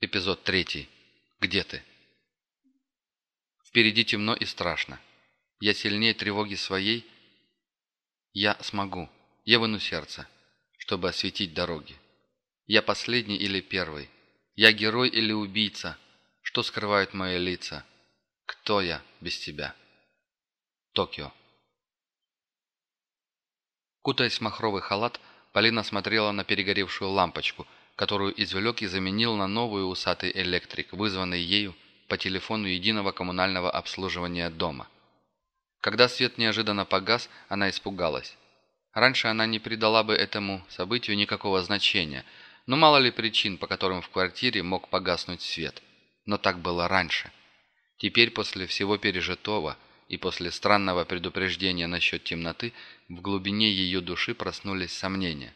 Эпизод третий. Где ты? Впереди темно и страшно. Я сильнее тревоги своей. Я смогу. Я выну сердце, чтобы осветить дороги. Я последний или первый? Я герой или убийца? Что скрывают мои лица? Кто я без тебя? Токио. Кутаясь в махровый халат, Полина смотрела на перегоревшую лампочку – которую извлек и заменил на новую усатый электрик, вызванный ею по телефону единого коммунального обслуживания дома. Когда свет неожиданно погас, она испугалась. Раньше она не придала бы этому событию никакого значения, но мало ли причин, по которым в квартире мог погаснуть свет. Но так было раньше. Теперь, после всего пережитого и после странного предупреждения насчет темноты, в глубине ее души проснулись сомнения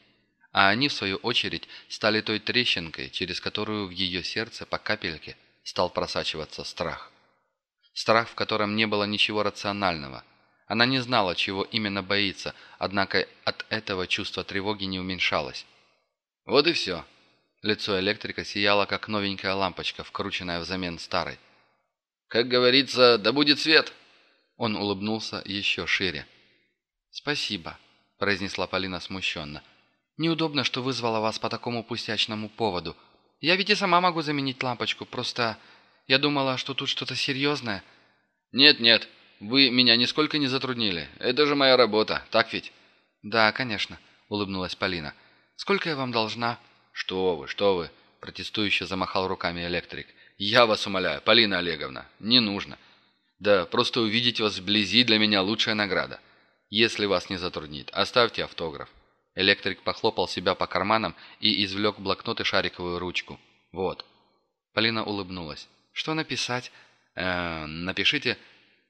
а они, в свою очередь, стали той трещинкой, через которую в ее сердце по капельке стал просачиваться страх. Страх, в котором не было ничего рационального. Она не знала, чего именно боится, однако от этого чувство тревоги не уменьшалось. «Вот и все». Лицо электрика сияло, как новенькая лампочка, вкрученная взамен старой. «Как говорится, да будет свет!» Он улыбнулся еще шире. «Спасибо», – произнесла Полина смущенно. Неудобно, что вызвала вас по такому пустячному поводу. Я ведь и сама могу заменить лампочку, просто я думала, что тут что-то серьезное». «Нет-нет, вы меня нисколько не затруднили. Это же моя работа, так ведь?» «Да, конечно», — улыбнулась Полина. «Сколько я вам должна?» «Что вы, что вы!» — протестующе замахал руками электрик. «Я вас умоляю, Полина Олеговна, не нужно. Да, просто увидеть вас вблизи для меня лучшая награда. Если вас не затруднит, оставьте автограф. Электрик похлопал себя по карманам и извлек блокнот и шариковую ручку. «Вот». Полина улыбнулась. «Что написать?» э, «Напишите...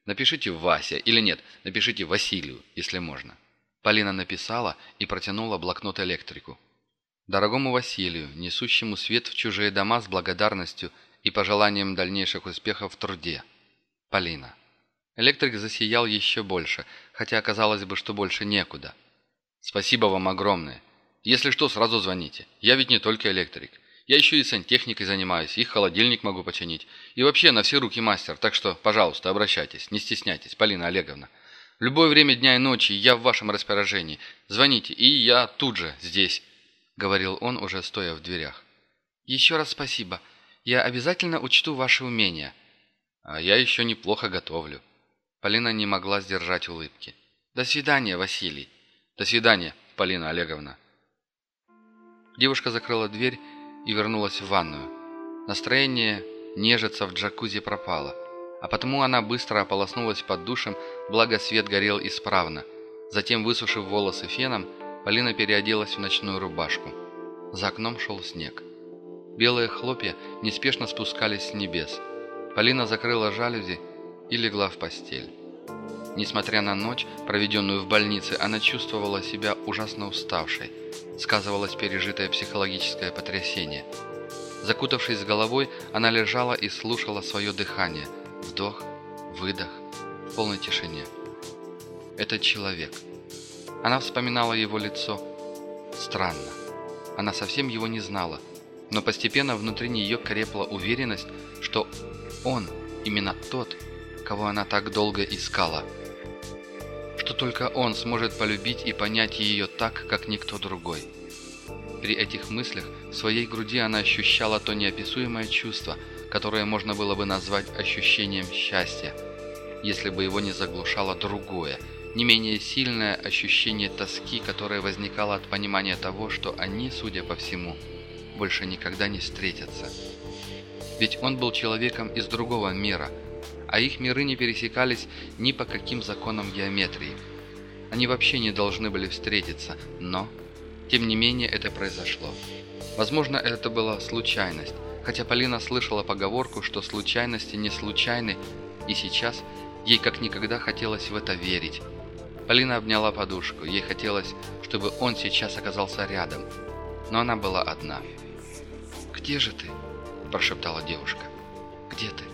Напишите Вася. Или нет, напишите Василию, если можно». Полина написала и протянула блокнот электрику. «Дорогому Василию, несущему свет в чужие дома с благодарностью и пожеланием дальнейших успехов в труде. Полина». Электрик засиял еще больше, хотя казалось бы, что больше некуда. «Спасибо вам огромное. Если что, сразу звоните. Я ведь не только электрик. Я еще и сантехникой занимаюсь, и холодильник могу починить. И вообще на все руки мастер, так что, пожалуйста, обращайтесь, не стесняйтесь, Полина Олеговна. В любое время дня и ночи я в вашем распоряжении. Звоните, и я тут же здесь», — говорил он, уже стоя в дверях. «Еще раз спасибо. Я обязательно учту ваши умения». «А я еще неплохо готовлю». Полина не могла сдержать улыбки. «До свидания, Василий». «До свидания, Полина Олеговна». Девушка закрыла дверь и вернулась в ванную. Настроение нежиться в джакузи пропало, а потому она быстро ополоснулась под душем, благо свет горел исправно. Затем, высушив волосы феном, Полина переоделась в ночную рубашку. За окном шел снег. Белые хлопья неспешно спускались с небес. Полина закрыла жалюзи и легла в постель. Несмотря на ночь, проведенную в больнице, она чувствовала себя ужасно уставшей. Сказывалось пережитое психологическое потрясение. Закутавшись головой, она лежала и слушала свое дыхание. Вдох, выдох, в полной тишине. Этот человек. Она вспоминала его лицо. Странно. Она совсем его не знала. Но постепенно внутри нее крепла уверенность, что он именно тот, кого она так долго искала что только он сможет полюбить и понять ее так, как никто другой. При этих мыслях в своей груди она ощущала то неописуемое чувство, которое можно было бы назвать ощущением счастья, если бы его не заглушало другое, не менее сильное ощущение тоски, которое возникало от понимания того, что они, судя по всему, больше никогда не встретятся. Ведь он был человеком из другого мира – а их миры не пересекались ни по каким законам геометрии. Они вообще не должны были встретиться, но, тем не менее, это произошло. Возможно, это была случайность, хотя Полина слышала поговорку, что случайности не случайны, и сейчас ей как никогда хотелось в это верить. Полина обняла подушку, ей хотелось, чтобы он сейчас оказался рядом, но она была одна. «Где же ты?» – прошептала девушка. «Где ты?»